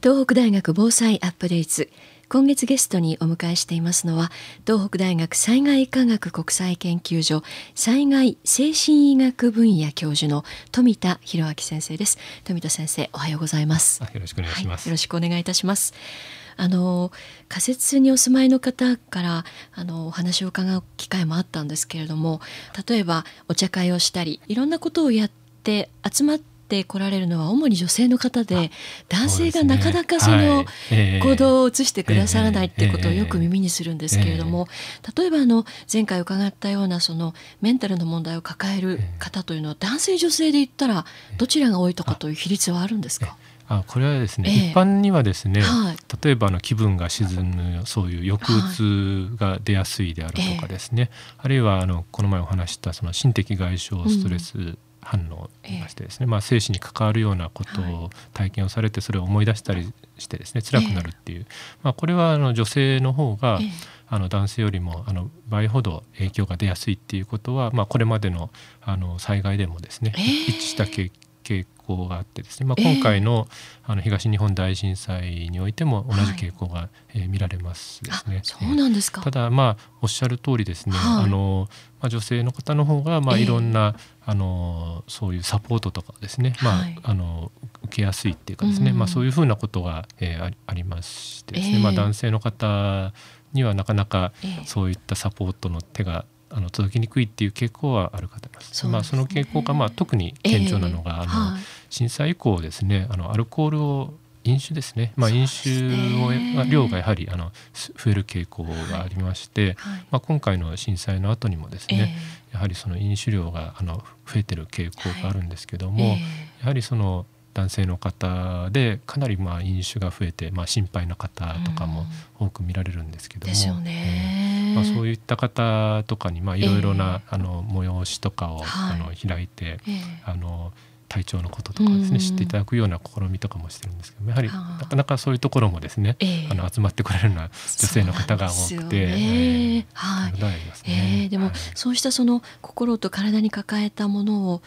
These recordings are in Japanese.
東北大学防災アップデート。今月ゲストにお迎えしていますのは東北大学災害科学国際研究所災害精神医学分野教授の富田博明先生です。富田先生おはようございます。よろしくお願いします、はい、よろしくお願いいたします。あの仮設にお住まいの方からあのお話を伺う機会もあったんですけれども例えばお茶会をしたりいろんなことをやって集まってって来られるのは主に女性の方で男性がなかなかその行動を移してくださらないってことをよく耳にするんですけれども例えばあの前回伺ったようなそのメンタルの問題を抱える方というのは男性女性で言ったらどちらが多いとかという比率はあるんですか？あこれはですね、えー、一般にはですね、はい、例えばの気分が沈むそういう抑うつが出やすいであるとかですね、はい、あるいはあのこの前お話したその心的外傷ストレス反応ましてですね、えー、まあ、生死に関わるようなことを体験をされてそれを思い出したりしてですね辛くなるっていう、えー、まあ、これはあの女性の方が、えー、あの男性よりもあの倍ほど影響が出やすいっていうことは、まあ、これまでのあの災害でもですね、一致した傾向があってですね、まあ、今回の,、あの東日本大震災においても同じ傾向が、えー、見られますですね。そうなんですか、ただまあおっしゃる通りですね、はい、あのまあ、女性の方の方がまあいろんな、あのそういうサポートとかですね、まあ、あの受けやすいっていうかですね、まあ、そういうふうなことが、えー、ありましてですね、まあ、男性の方にはなかなかそういったサポートの手があの届きにくいっていう傾向はあるかと思います。まあ、その傾向がまあ特に顕著なのが、あの震災以降ですねあのアルコールを飲酒ですね、まあ、飲酒を、量がやはりあの増える傾向がありまして、はい。まあ、今回の震災の後にもですね、えー、やはりその飲酒量があの増えてる傾向があるんですけども、はい。えー、やはりその男性の方でかなりまあ飲酒が増えて、まあ、心配な方とかも多く見られるんですけども、えー、まあ、そういった方とかにいろいろな、あの催しとかを、あの開いて、あの体調のこととかですね、知っていただくような試みとかもしてるんですけどやはりなかなかそういうところもですね、あの集まってくれるような女性の方が多くて、ね。はい。えでも、そうしたその心と体に抱えたものを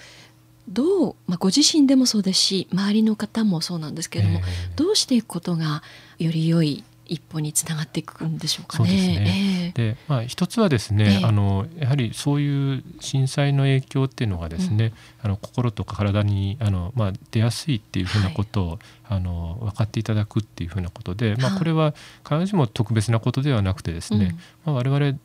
どう、まあ、ご自身でもそうですし周りの方もそうなんですけれども、どうしていくことがより良い一歩につながっていくんでしょうかね。そうですね。でまあ、一つはですね、えー、あのやはりそういう震災の影響っていうのがですね、うん、あの心とか体にあの、まあ、出やすいっていうふうなことを、はい、あの分かっていただくっていうふうなことで、まあ、これは必ずしも特別なことではなくてですね、うん、まあ、我々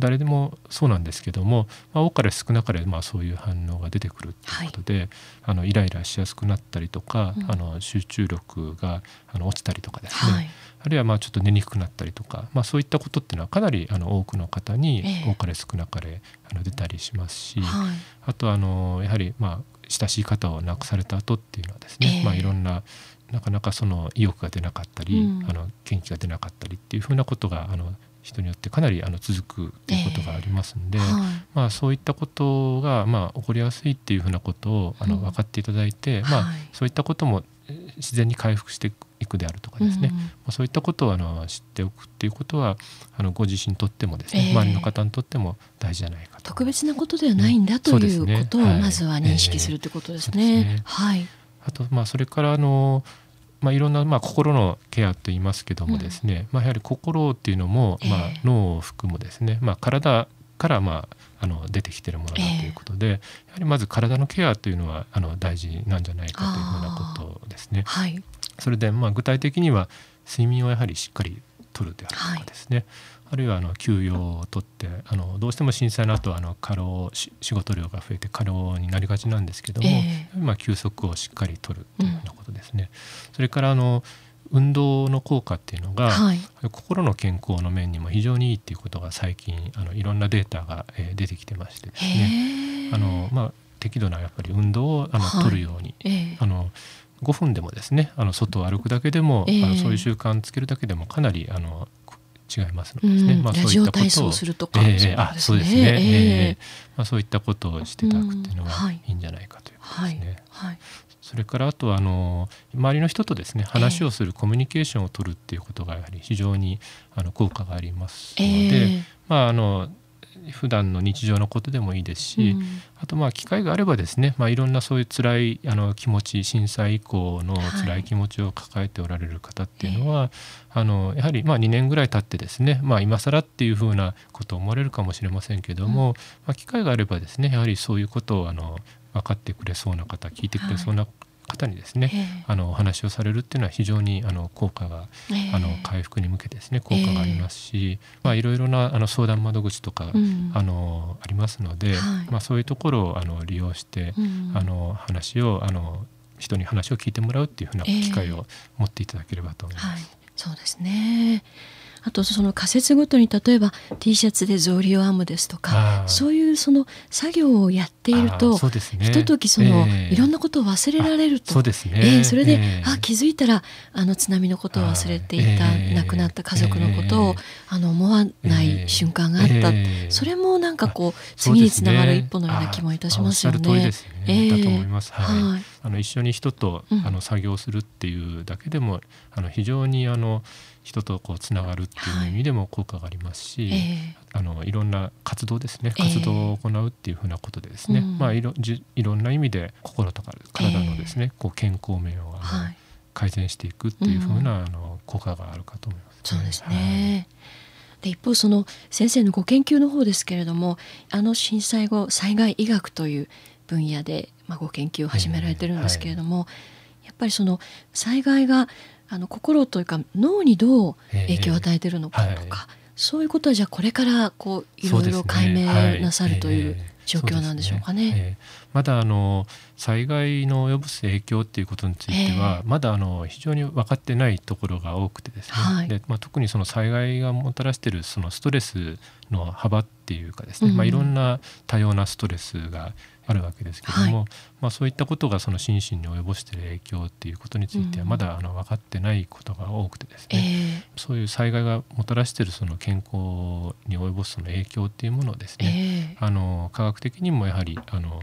誰でもそうなんですけども、まあ、多かれ少なかれまあそういう反応が出てくるということで、はい、あのイライラしやすくなったりとか、うん、あの集中力があの落ちたりとかですね、はい、あるいはまあちょっと寝にくくなったりとか、まあ、そういったことっていうのはかなりあの多くの方に多かれ少なかれあの出たりしますし、はい、あとあのやはりまあ親しい方を亡くされた後っていうのはですね、まあ、いろんななかなかその意欲が出なかったり、うん、あの元気が出なかったりっていうふうなことがあの人によってかなりあの続くということがありますんで、えーはい、まあ、そういったことがまあ起こりやすいっていうふうなことをあの分かっていただいて、うん、まあ、そういったことも自然に回復していくであるとかですね、うん、まあ、そういったことをあの知っておくっていうことはあのご自身にとってもですね、えー、周りの方にとっても大事じゃないかと。特別なことではないんだ、ということをまずは認識するということですね。はい、あとまあそれからあのまあ、いろんな、まあ、心のケアと言いますけどもですね、うん、まあ、やはり心っていうのも、まあ、脳を含むですね、まあ、体から、まあ、あの出てきてるものだということで、えー、やはりまず体のケアというのはあの大事なんじゃないかというふうなことですね。はい、それで、まあ、具体的には睡眠をやはりしっかりとるであるとかですね、はいあるいはあの休養を取ってあのどうしても震災の後はあの過労仕事量が増えて過労になりがちなんですけども、えー、まあ、休息をしっかりとるというようなことですね。うん、それからあの運動の効果っていうのが、はい、心の健康の面にも非常にいいっていうことが最近あのいろんなデータが、えー、出てきてましてですね。あの、まあ、適度なやっぱり運動をあの、はい、取るように、えー、あの5分でもですねあの外を歩くだけでも、えー、あのそういう習慣つけるだけでもかなりあの違いますのでね、うん、まあ、そういったことをするとか、えー、あそうですね、えー、まあ、そういったことをしていただくっていうのがい。いんじゃないかということですね。はい。はい、それからあとはあの周りの人とですね話をするコミュニケーションを取るっていうことがやはり非常にあの効果がありますので、まああの普段の日常のことでもいいですし、うん、あとまあ機会があればですね、まあ、いろんなそういう辛いあの気持ち震災以降の辛い気持ちを抱えておられる方っていうのは、はい、あのやはりまあ2年ぐらい経ってですね、まあ、今更っていうふうなことを思われるかもしれませんけども、うん、まあ、機会があればですねやはりそういうことをあの分かってくれそうな方聞いてくれそうな方にですね、あのお話をされるっていうのは非常にあの効果が、あの回復に向けてですね効果がありますし、まあ、いろいろなあの相談窓口とか、あのありますので、まあ、そういうところをあの利用して、あの話をあの人に話を聞いてもらうっていうふうな機会を持っていただければと思います。はい、そうですねあとその仮説ごとに例えば T シャツで草履を編むですとかそういうその作業をやっていると、ね、ひとときその、えー、いろんなことを忘れられると。そうですね、えー、それで、えー、あ気づいたらあの津波のことを忘れていた、亡くなった家族のことを、あの思わない瞬間があった、それもなんかこう次につながる一歩のような気もいたしますよね。ね。だと思います。はい、はい、あの一緒に人と、あの作業するっていうだけでもあの非常にあの人とこうつながるっていう意味でも効果がありますし、はいえ。ー、あのいろんな活動ですね。活動を行うっていうふうなことでですね、えー、まあいろじいろんな意味で心とか体のですね、えー、こう健康面をあの、はい、改善していくっていうふうな、うん、あの効果があるかと思います、ね、そうですね、はい。で一方その先生のご研究の方ですけれどもあの震災後災害医学という分野で、まあ、ご研究を始められてるんですけれども、はい、やっぱりその災害があの心というか脳にどう影響を与えているのかとか、えーはい、そういうことはじゃあこれからこういろいろ解明なさるという状況なんでしょうかね。ね。えー、まだあの災害の及ぼす影響っていうことについては、えー、まだあの非常に分かってないところが多くてですね、はい、でまあ、特にその災害がもたらしているそのストレスの幅っていうかですね、うん、まあ、いろんな多様なストレスがあるわけですけども、はい、まあ、そういったことがその心身に及ぼしている影響っていうことについてはまだあの分かってないことが多くてですね、えー、そういう災害がもたらしているその健康に及ぼすその影響っていうものをですね、えー、あの科学的にもやはりあの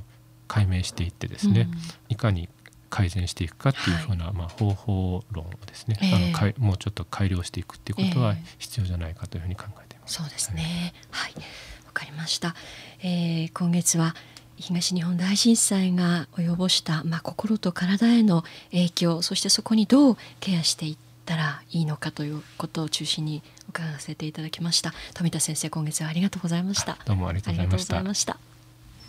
解明していってですね、うん、いかに改善していくかっていうふうな、はい、まあ、方法論をですね、えー、あのかいもうちょっと改良していくっていうことは必要じゃないかというふうに考えています。そうですね。はい。わ、かりました、えー、今月は東日本大震災が及ぼした、まあ、心と体への影響そしてそこにどうケアしていったらいいのかということを中心に伺わせていただきました。富田先生今月はありがとうございました。どうもありがとうございました